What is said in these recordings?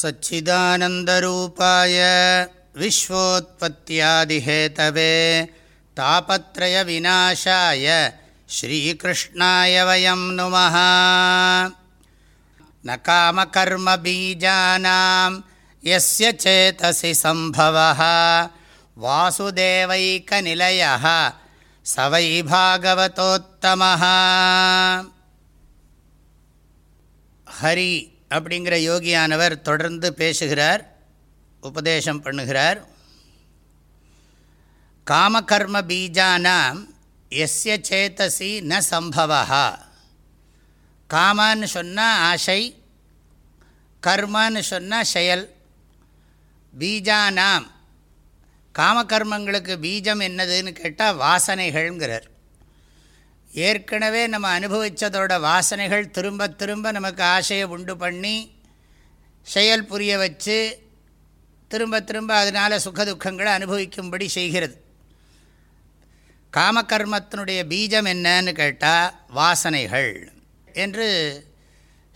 सच्चिदानन्दरूपाय विश्वोत्पत्त्यादिहेतवे तापत्रयविनाशाय श्रीकृष्णाय वयं नुमः न कामकर्मबीजानां यस्य चेतसि सम्भवः वासुदेवैकनिलयः स वै भागवतोत्तमः ஹரி அப்படிங்கிற யோகியானவர் தொடர்ந்து பேசுகிறார் உபதேசம் பண்ணுகிறார். காமகர்ம பீஜானாம் எஸ்ய சேத்தசி ந சம்பவா காமான்னு சொன்னால் ஆசை கர்மான்னு சொன்னால் செயல். பீஜானாம் காமகர்மங்களுக்கு பீஜம் என்னதுன்னு கேட்டால் வாசனைகள்ங்கிறார். ஏற்கனவே நம்ம அனுபவித்ததோட வாசனைகள் திரும்ப திரும்ப நமக்கு ஆசையை உண்டு பண்ணி செயல் புரிய வச்சு திரும்ப திரும்ப அதனால் சுகதுக்கங்களை அனுபவிக்கும்படி செய்கிறது. காமகர்மத்தினுடைய பீஜம் என்னன்னு கேட்டால் வாசனைகள் என்று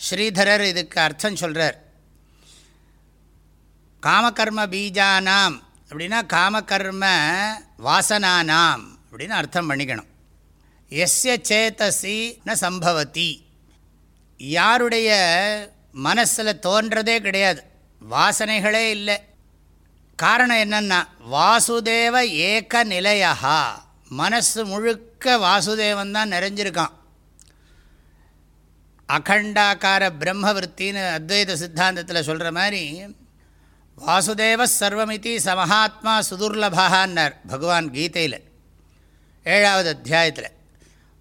ஸ்ரீதரர் இதுக்கு அர்த்தம் சொல்கிறார் காமகர்ம பீஜானாம் அப்படின்னா காமகர்ம வாசனானாம் அப்படின்னு அர்த்தம் பண்ணிக்கணும். எஸ்ய சேத்தசி ந சம்பவதி. யாருடைய மனசில் தோன்றதே கிடையாது. வாசனைகளே இல்லை. காரணம் என்னென்னா வாசுதேவ ஏக நிலையா மனசு முழுக்க வாசுதேவன் தான் நிறைஞ்சிருக்கான். அகண்டாக்கார பிரம்மவருத்தின்னு அத்வைத சித்தாந்தத்தில் சொல்கிற மாதிரி வாசுதேவ சர்வமிதி சமஹாத்மா சுதுர்லபான்னார் பகவான் கீதையில் ஏழாவது அத்தியாயத்தில்.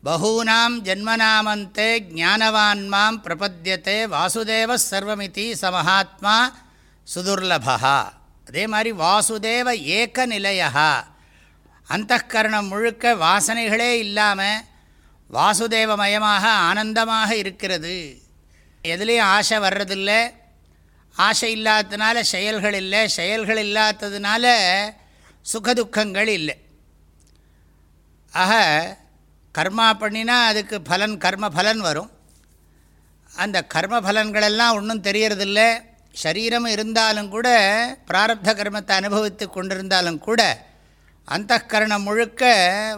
பகூனாம் ஜன்மநாமந்தே ஜானவான் மாம் பிரபத்தியத்தை வாசுதேவ சர்வமிதி சமஹாத்மா சுதுர்லபா அதே மாதிரி வாசுதேவ ஏக்க நிலையா அந்தகரணம் முழுக்க வாசனைகளே இல்லாமல் வாசுதேவமயமாக ஆனந்தமாக இருக்கிறது. எதுலேயும் ஆசை வர்றதில்லை. ஆசை இல்லாததுனால செயல்கள் இல்லை. செயல்கள் இல்லாததுனால சுகதுக்கங்கள் இல்லை. ஆக கர்மா பண்ணினா அதுக்கு பலன் கர்ம பலன் வரும். அந்த கர்ம பலன்களெல்லாம் ஒன்றும் தெரியறதில்ல. சரீரம் இருந்தாலும் கூட பிராரப்த கர்மத்தை அனுபவித்து கொண்டிருந்தாலும் கூட அந்த கரணம் முழுக்க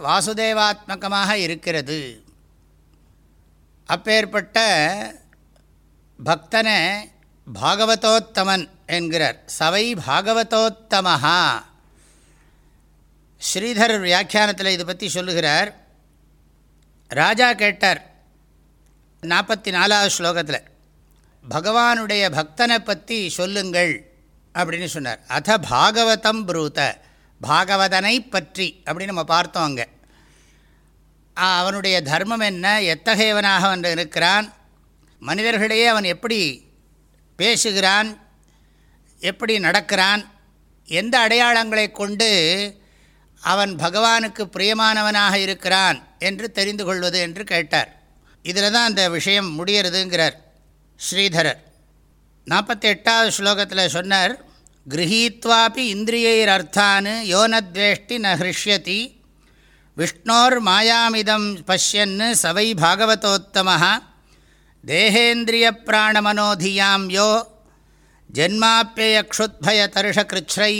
வாசுதேவாத்மகமாக இருக்கிறது. அப்பேற்பட்ட பக்தனை பாகவதோத்தமன் என்கிறார். சவை பாகவதோத்தமஹா. ஸ்ரீதர் வியாக்கியானத்தில் இதை பற்றி சொல்லுகிறார். ராஜா கேட்டார் நாற்பத்தி நாலாவது ஸ்லோகத்தில் பகவானுடைய பக்தனை பற்றி சொல்லுங்கள் அப்படின்னு சொன்னார். அத பாகவதம் புரூத பாகவதனை பற்றி அப்படின்னு நம்ம பார்த்தோம் அங்கே. அவனுடைய தர்மம் என்ன எத்தகையவனாக அவன் இருக்கிறான் மனிதர்களிடையே அவன் எப்படி பேசுகிறான் எப்படி நடக்கிறான் எந்த அடையாளங்களை கொண்டு அவன் பகவானுக்கு பிரியமானவனாக இருக்கிறான் என்று தெரிந்து கொள்வது என்று கேட்டார். இதில் தான் அந்த விஷயம் முடியறதுங்கிறார் ஸ்ரீதரர். நாற்பத்தி எட்டாவது ஸ்லோகத்தில் சொன்னார் கிரகீத்வாபி இந்திரியைர் அர்த்தானு யோனத்வேஷ்டி ந ஹிருஷ்யதி விஷ்ணோர் மாயாமிதம் பஷ்யன்னு சவை பாகவதோத்தம தேகேந்திரிய பிராணமனோதியாம் யோ ஜென்மாப்பியக்ஷுத்பயதர்ஷகிருச்ரை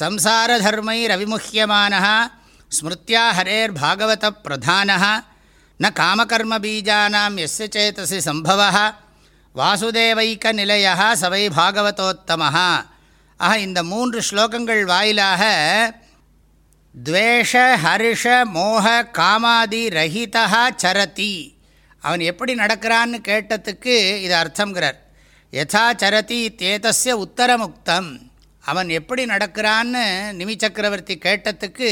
சம்சாரதர்மைரவிமுஹியமான ஸ்மிருத்தியா ஹரேர்பாகவத பிரதான ந காமகர்மபீஜானாம் எஸ் சேத்தசி சம்பவ வாசுதேவைக்க நிலைய சவை பாகவதோத்தமாக ஆக இந்த மூன்று ஸ்லோகங்கள் வாயிலாக துவேஷ ஹரிஷ மோக காமாதி ரஹிதா சரதி. அவன் எப்படி நடக்கிறான்னு கேட்டதுக்கு இது அர்த்தங்கிறார் யதா சரதி தேதஸ்ய உத்தரமுக்தம். அவன் எப்படி நடக்கிறான்னு நிமி சக்கரவர்த்தி கேட்டதுக்கு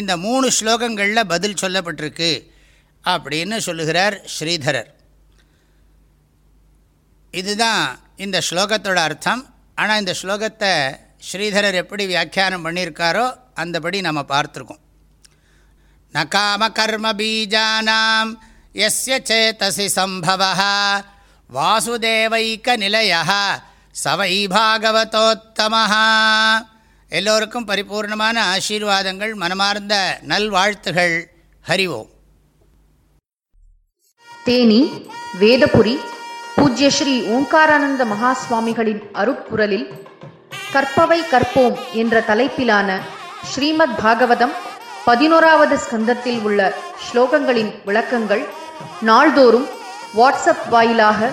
இந்த மூணு ஸ்லோகங்களில் பதில் சொல்லப்பட்டிருக்கு அப்படின்னு சொல்லுகிறார் ஸ்ரீதரர். இதுதான் இந்த ஸ்லோகத்தோட அர்த்தம். ஆனால் இந்த ஸ்லோகத்தை ஸ்ரீதரர் எப்படி வியாக்கியானம் பண்ணியிருக்காரோ அந்தபடி நம்ம பார்த்துருக்கோம். ந காம கர்ம பீஜானாம் எஸ்ய சேத்தசி சம்பவ வாசுதேவைக்க நிலையா சவை பாகவதோத்தமஹா எல்லோருக்கும் பரிபூர்ணமான ஆசீர்வாதங்கள் மனமார்ந்த நல்வாழ்த்துகள். ஹரிவோம் தேனி வேதபுரி பூஜ்ய ஸ்ரீ ஓங்காரானந்த மகா சுவாமிகளின் கற்பவை கற்போம் என்ற தலைப்பிலான ஸ்ரீமத் பாகவதம் பதினோராவது ஸ்கந்தத்தில் உள்ள ஸ்லோகங்களின் விளக்கங்கள் நாள்தோறும் வாட்ஸ்அப் வாயிலாக